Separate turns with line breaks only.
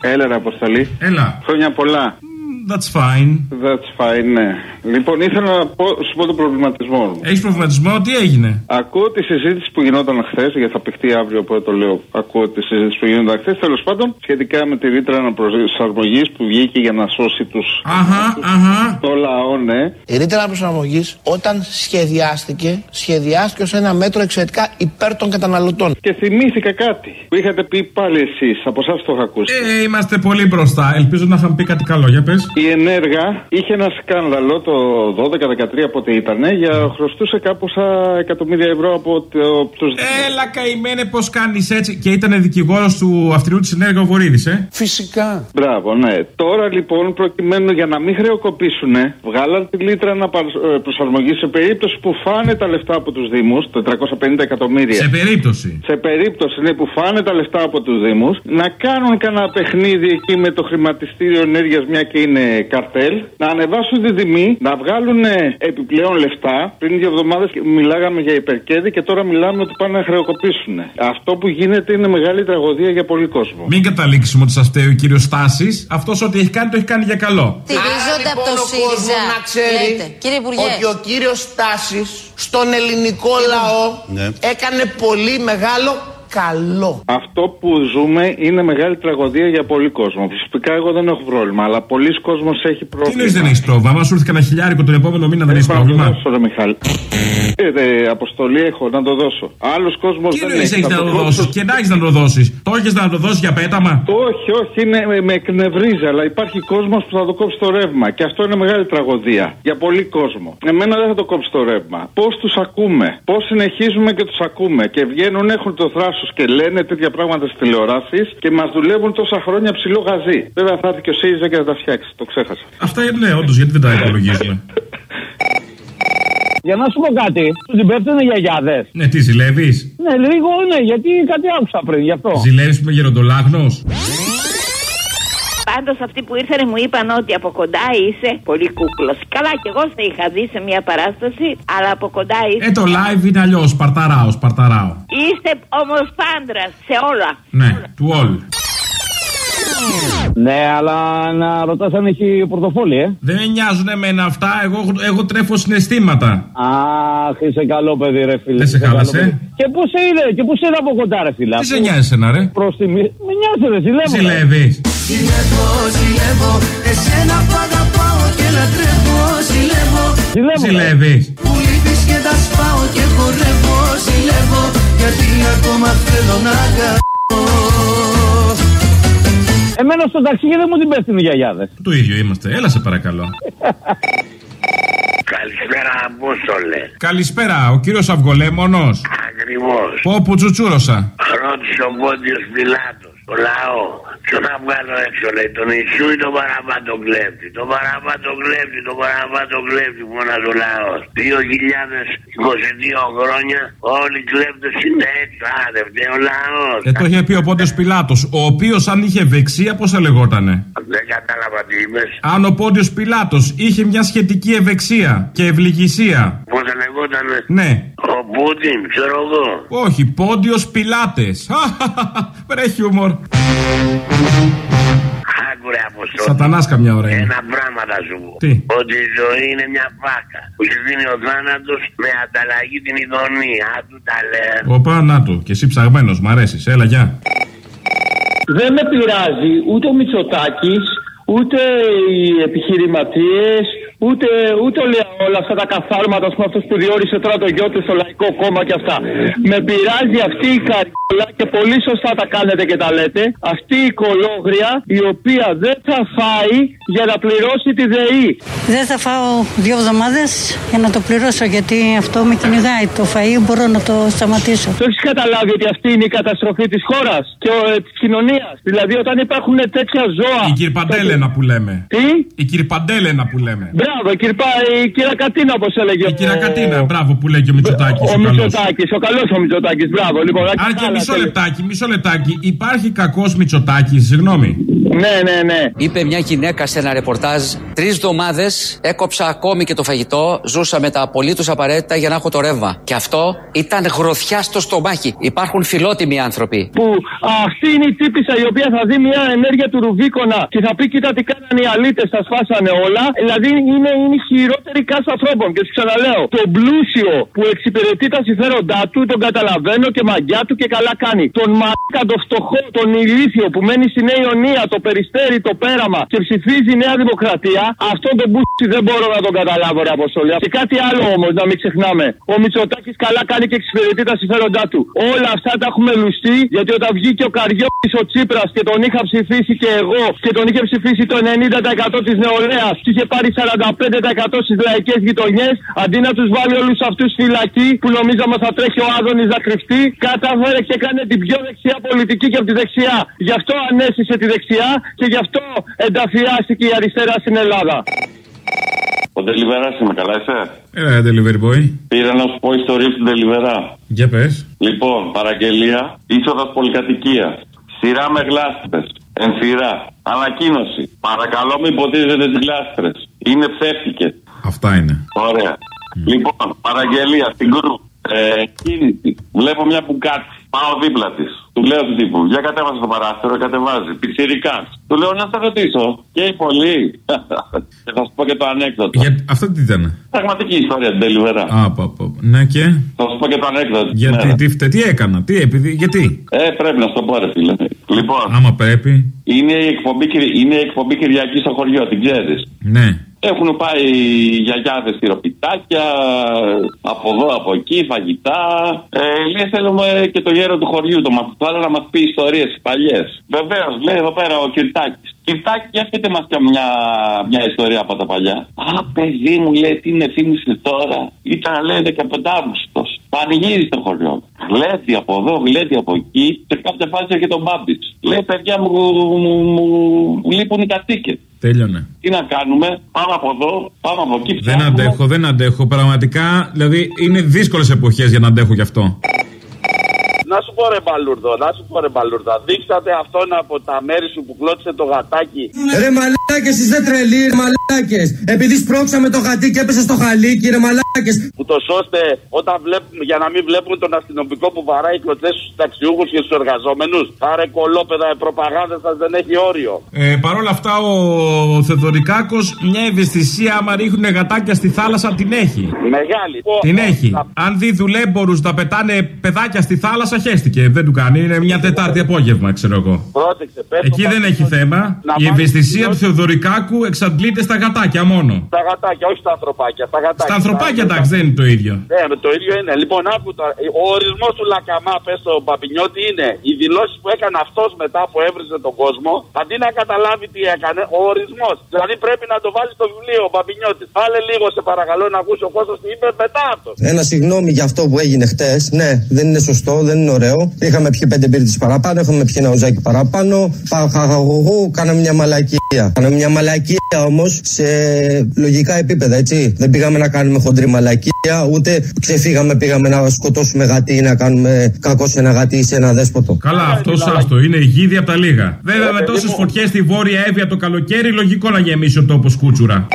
Έλα, ρε, Αποστολή.
Έλα.
Χρόνια πολλά.
That's fine.
That's fine, ναι. Λοιπόν, ήθελα να πω, σου πω τον προβληματισμό μου.
Έχεις προβληματισμό, τι έγινε;
Ακούω τη συζήτηση που γινόταν χθες, γιατί θα παιχτεί αύριο, οπότε το λέω. Ακούω τη συζήτηση που γινόταν χθες, τέλος πάντων, σχετικά με τη ρήτρα αναπροσαρμογής που βγήκε για να σώσει του.
Αχα, αχα.
Το λαό, ναι.
Η ρήτρα αναπροσαρμογής, όταν σχεδιάστηκε, σχεδιάστηκε ως ένα μέτρο εξαιρετικά υπέρ των καταναλωτών.
Και θυμήθηκα κάτι που είχατε πει πάλι εσείς, από εσάς το είχα ακούσει.
Ε, είμαστε πολύ μπροστά. Ελπίζω να είχαμε πει κάτι καλό. Για πες.
Η Ενέργα είχε ένα σκάνδαλο το 12-13 πότε ήταν για χρωστούσε κάπως εκατομμύρια ευρώ από το, τους...
Έλα καημένε πώς κάνεις έτσι. Και ήταν δικηγόρος του αυτηρού της Ενέργα ο Βορύδης, ε;
Φυσικά.
Μπράβο, ναι. Τώρα λοιπόν προκειμένου για να μην χρεοκοπήσουν, βγάλαν τη λίτρα να προσαρμογή σε περίπτωση που φάνε τα λεφτά από τους Δήμους, 450 εκατομμύρια.
Σε περίπτωση.
Σε περίπτωση ναι, που φάνε τα λεφτά από τους Δήμους, να κάνουν κανένα παιχνίδι εκεί με το χρηματιστήριο ενέργειας, μια και είναι καρτέλ, να ανεβάσουν τη τιμή, να βγάλουν επιπλέον λεφτά. Πριν δύο εβδομάδες μιλάγαμε για υπερκέδη και τώρα μιλάμε ότι πάνε να χρεοκοπήσουν. Αυτό που γίνεται είναι μεγάλη τραγωδία για πολύ κόσμο.
Μην καταλήξουμε ότι σας φταίει ο κύριος Στάσης. Αυτός ό,τι έχει κάνει το έχει κάνει για καλό.
Στηρίζονται από το
λοιπόν, ο κόσμος
ΣΥΡΙΖΑ.
να ξέρει
Λέτε, κύριε Υπουργέ.
ότι ο κύριος Στάσης στον ελληνικό λαό έκανε πολύ μεγάλο καλό.
Αυτό που ζούμε είναι μεγάλη τραγωδία για πολύ κόσμο. Φυσικά εγώ δεν έχω πρόβλημα, αλλά πολλοί κόσμος έχει πρόβλημα.
Τι νοεί δεν έχεις πρόβλημα; Αν σου έρθει κανένα χιλιάρικο τον επόμενο μήνα δεν έχεις
Έχω να το
πρόβλημα;
δώσω, ρε Μιχάλη. Ε, δε, αποστολή έχω να το δώσω. Άλλος κόσμος
Τι
δεν
νοεί
έχει.
έχεις να το
δώσω.
δώσεις; Και να έχεις να το δώσεις; Το έχεις να το δώσεις για πέταμα;
Όχι, όχι, είναι, με, με εκνευρίζει, αλλά υπάρχει κόσμος που θα το κόψει το ρεύμα. Και αυτό είναι μεγάλη τραγωδία για πολύ κόσμο. Εμένα δεν θα το κόψει το ρεύμα. Πώς τους ακούμε, πώς συνεχίζουμε και τους ακούμε; Και βγαίνουν, έχουν το θράσος και λένε τέτοια πράγματα στις τηλεοράσεις και μας δουλεύουν τόσα χρόνια ψηλό γαζί. Βέβαια θα έρθει και ο ΣΥΡΙΖΑ και θα τα φτιάξει. Το ξέχασα.
Αυτά ναι, όντως, γιατί δεν τα υπολογίζουμε.
Για να σου πω κάτι, τους την πέφτουν γιαγιάδες.
Ναι, τι ζηλεύεις;
Ναι, λίγο ναι, γιατί κάτι άκουσα πριν γι' αυτό.
Ζηλεύεις με γεροντολάγνος;
Πάντως αυτοί που ήρθαν μου είπαν ότι από κοντά είσαι πολύ κούκλος. Καλά, κι εγώ σε είχα δει σε μια παράσταση, αλλά από κοντά είσαι.
Ε, το live είναι αλλιώς. Σπαρταράω, σπαρταράω.
Είστε όμως πάντρας σε όλα.
Ναι, του all.
Ναι, αλλά να ρωτάς αν έχει πορτοφόλι, ε.
Δεν με νοιάζουν εμένα αυτά. Εγώ, εγώ τρέφω συναισθήματα.
Αχ, είσαι καλό παιδί, ρε φίλε.
Δεν σε
Είσαι καλό
χάλασε;
παιδί. Και πού σε είδε, και πού σε είδε από κοντά, ρε φίλε.
Τι σε νοιάζει εσένα, ρε.
Προς τιμή. Με νοιάζει, ρε, ζηλεύω. ρε.
Ζηλεύει.
Ζηλεύω, ζηλεύω, εσένα που αγαπάω και λατρεύω, ζηλεύω
Ζηλεύω. ρε.
Ζηλεύεις.
Που λείπεις και τα σπάω και χορεύω, ζηλεύω Γιατί ακόμα θέλω να αγαπώ
Εμένα στο ταξίδι δεν μου την πέφτουν οι γιαγιάδε.
Το ίδιο είμαστε. Έλα σε παρακαλώ.
Καλησπέρα, Απόστολε.
Καλησπέρα, ο κύριος Αυγολέμονος.
Ακριβώς.
Πω που τσουτσούρωσα.
Ρώτησε ο Πόντιο Πιλάτο. Το λαό. Ποιο να βγάλω έξω, λέει. Τον Ιησού ή τον παραπάτο κλέφτη. Τον παραπάτο κλέφτη, τον παραπάτο κλέφτη, φωνάζει ο λαός. 2022 χρόνια όλοι οι κλέφτες είναι έτσι. Άντε, φταίει ο λαός.
Ε, το είχε πει ο Πόντιος Πιλάτος, ο οποίος αν είχε ευεξία, πώ θα λεγότανε;
Δεν κατάλαβα τι είπες.
Αν ο Πόντιος Πιλάτος είχε μια σχετική ευεξία και ευληγησία.
Πώ θα λεγότανε;
Ναι.
Ο Πούτιν, ξέρω εγώ.
Όχι, Πόντιος Πιλάτες. Βρε χιούμορ.
Άκουρε αποστολή.
Σατανάς καμιά ώρα είναι.
Ένα πράγμα θα σου πω.
Τι;
Ότι η ζωή είναι μια πάκα που σου δίνει ο θάνατος με ανταλλαγή την ειδονία. Αν του τα λέω.
Οπα, να του. Και εσύ ψαγμένος, μ' αρέσεις. Έλα, γεια.
Δεν με πειράζει ούτε ο Μητσοτάκης, ούτε οι επιχειρηματίες, ούτε, ούτε όλα, όλα αυτά τα καθάρματα, ας πούμε, αυτός που διόρισε τώρα το γιο του στο Λαϊκό Κόμμα και αυτά. Με πειράζει αυτή η καριόλα και πολύ σωστά τα κάνετε και τα λέτε. Αυτή η κολόγρια η οποία δεν θα φάει για να πληρώσει τη ΔΕΗ.
Δεν θα φάω δύο εβδομάδες για να το πληρώσω γιατί αυτό με κυνηγάει. Το φαΐ μπορώ να το σταματήσω.
Το έχεις καταλάβει ότι αυτή είναι η καταστροφή της χώρας και της κοινωνίας. Δηλαδή, όταν υπάρχουν τέτοια ζώα.
Η κυρπαντέλενα που λέμε.
Τι;
Η κυρπαντέλενα που λέμε.
Μπράβο, κυρπά, η κυρακατίνα, όπως έλεγε.
Η κυρακατίνα, μπράβο που λέει και ο Μητσοτάκης.
Ο Μητσοτάκης, ο καλός ο Μητσοτάκης, μπράβο. Λοιπόν,
Αν και
άλλα
μισό
τέλος.
λεπτάκι, μισό λεπτάκι. Υπάρχει κακός Μητσοτάκης, συγγνώμη.
Ναι, ναι, ναι.
Είπε μια γυναίκα σε ένα ρεπορτάζ: Τρεις εβδομάδες έκοψα ακόμη και το φαγητό. Ζούσα με τα απολύτως απαραίτητα για να έχω το ρεύμα. Και αυτό ήταν γροθιά στο στομάχι. Υπάρχουν φιλότιμοι άνθρωποι.
Που αυτή είναι η τύπησα η οποία θα δει μια ενέργεια του Ρουβίκονα και θα πει: Κοίτα τι κάνανε οι αλήτες, τα σπάσανε όλα. Δηλαδή είναι, είναι η χειρότερη κάστα ανθρώπων. Και σου ξαναλέω: Το πλούσιο που εξυπηρετεί τα συμφέροντά του τον καταλαβαίνω και μαγιά του και καλά κάνει. Τον μαλάκα, το φτωχό, τον ηλίθιο που μένει στη Νέα Ιωνία, το περιστέρι, το πέραμα και ψηφίζει η Νέα Δημοκρατία, αυτόν τον μπούσι δεν μπορώ να τον καταλάβω, ρε Αποστολή. Και κάτι άλλο όμως, να μην ξεχνάμε. Ο Μητσοτάκης καλά κάνει και εξυπηρετεί τα συμφέροντά του. Όλα αυτά τα έχουμε λουστεί γιατί όταν βγήκε ο Καριώτης ο Τσίπρας και τον είχα ψηφίσει και εγώ και τον είχε ψηφίσει το 90% της νεολαίας και είχε πάρει 45% στις λαϊκές γειτονιές, αντί να τους βάλει όλους αυτούς φυλακή που νομίζαμε θα τρέχει ο Άδωνης να κρυφτεί, κατάφερε και έκανε την πιο δεξιά πολιτική και από τη δεξιά. Γι' αυτό ανέστησε τη δεξιά και γι' αυτό ενταφιάστηκε η αριστερά στην Ελλάδα.
Ο Ντελιβερά είμαι, καλά είσαι;
Έλα, delivery boy.
Πήρα να σου πω ιστορία στην Ντελιβερά.
Για πες.
Λοιπόν, παραγγελία, είσοδος πολυκατοικία. Σειρά με γλάστρες. Ενθυρά. Ανακοίνωση. Παρακαλώ μην ποτίζετε τις γλάστρες. Είναι ψεύτικες.
Αυτά είναι.
Ωραία. Λοιπόν, παραγγελία στην κρού. Ε, κίνηση. Βλέπω μια που κάτσει. Πάω δίπλα της. Του λέω του τύπου, για κατέβασε το παράθυρο, κατεβάζει. Πιτσιρικάς. Του λέω να σε ρωτήσω. Και πολύ. και θα σου πω και το ανέκδοτο.
Για... Αυτό τι ήταν;
Πραγματική ιστορία την Τελιβερά.
Α, πα, πα. Ναι και;
Θα σου πω και το ανέκδοτο. της
Γιατί,
μέρας.
τι, φταίει, τι έκανα, τι, επειδή, γιατί;
Ε, πρέπει να σου το πω, ρε φίλε. Λοιπόν,
Άμα πρέπει.
είναι η εκπομπή, Κυρι- είναι η εκπομπή Κυριακής στο χωριό, την ξέρεις.
Ναι.
Έχουν πάει γιαγιάδες τυροπιτάκια, από εδώ, από εκεί, φαγητά. Ε, λέει θέλουμε και το γέρο του χωριού, το μαθητάλα να μας πει ιστορίες παλιές. Βεβαίως, λέει εδώ πέρα ο Κυρτάκης. Κυρτάκη, για πείτε μας και μια, μια ιστορία από τα παλιά. Α, παιδί μου, λέει, τι με θύμισε τώρα. Ήταν, λέει, 15 Αύγουστο. Πανηγύρι στο χωριό. Γλέτη από εδώ, γλέτη από εκεί. Σε κάποια φάση και τον Μπάμπης. Λέει, παιδιά μου, μου, μου, μου λείπουν οι κατοίκες.
Τέλειωνε.
Τι να κάνουμε, πάμε από εδώ, πάμε από εκεί.
Δεν
ψάχνουμε.
αντέχω, δεν αντέχω. Πραγματικά, δηλαδή είναι δύσκολες εποχές για να αντέχω γι' αυτό.
Να σου πω ρε Μπαλούρδο, να σου πω ρε Μπαλούρδα. Δείξατε αυτόν από τα μέρη σου που κλώτησε το γατάκι.
Ρε μαλάκες είστε τρελοί ρε μαλάκες Επειδή σπρώξαμε το γατί και έπεσε στο χαλίκι ρε μαλάκες
Που το σώστε όταν βλέπουμε, για να μην βλέπουν τον αστυνομικό που βαράει κλωτσές στους ταξιούχους και στους εργαζόμενους. Άρε κολόπεδα, η προπαγάνδα σας δεν έχει όριο.
Ε, Παρ' όλα αυτά, ο Θεδωρικάκο μια ευαισθησία, άμα ρίχνουν γατάκια στη θάλασσα, την έχει.
Μεγάλη.
Την έχει. Αν δει δουλέμπορους να πετάνε παιδάκια στη θάλασσα, χέστηκε. Δεν του κάνει. Είναι μια Τετάρτη απόγευμα, ξέρω εγώ.
Πρόσεξε, πες
Εκεί
το
δεν
πάλι
έχει
ότι-
θέμα.
Να
Η
βάλεις
ευαισθησία
την
του Θεοδωρικάκου εξαντλείται στα γατάκια μόνο.
Στα γατάκια, όχι στα ανθρωπάκια. Στα, γατάκια.
Στα ανθρωπάκια, εντάξει, δεν είναι το ίδιο.
Ναι, με το ίδιο είναι. Λοιπόν, άκου τώρα. Ο ορισμός του Λακαμά, πες στο Παπινιώτη, είναι οι δηλώσεις που έκανε αυτός μετά που έβριζε τον κόσμο, αντί να καταλάβει τι έκανε, ο ορισμός. Δηλαδή πρέπει να το βάλει στο βιβλίο ο Παπινιώτη. Βάλε λίγο, σε παρακαλώ, να ακούσει ο κόσμος τι είπε μετά αυτό.
Ένα συγγνώμη για αυτό που έγινε χτες. Ναι, δεν είναι σωστό, δεν είναι ωραίο. Είχαμε πιει πέντε μπύρτες παραπάνω, είχαμε πιει ένα ουζάκι παραπάνω. Παχαχαχοχου, κάναμε μια μαλακία. Κάναμε μια μαλακία όμως σε λογικά επίπεδα, έτσι. Δεν πήγαμε να κάνουμε χοντρή μαλακία, ούτε ξεφύγαμε, πήγαμε να σκοτώσουμε γατί ή να κάνουμε κακό σε ένα γατί ή σε ένα δέσποτο.
Καλά, αυτό άστο. Είναι γίδι από τα λίγα. Βέβαια, με τόσες φωτιές στη βόρεια Εύβοια το καλοκαίρι, λογικό να γεμίσει ο τόπος κούτσουρα.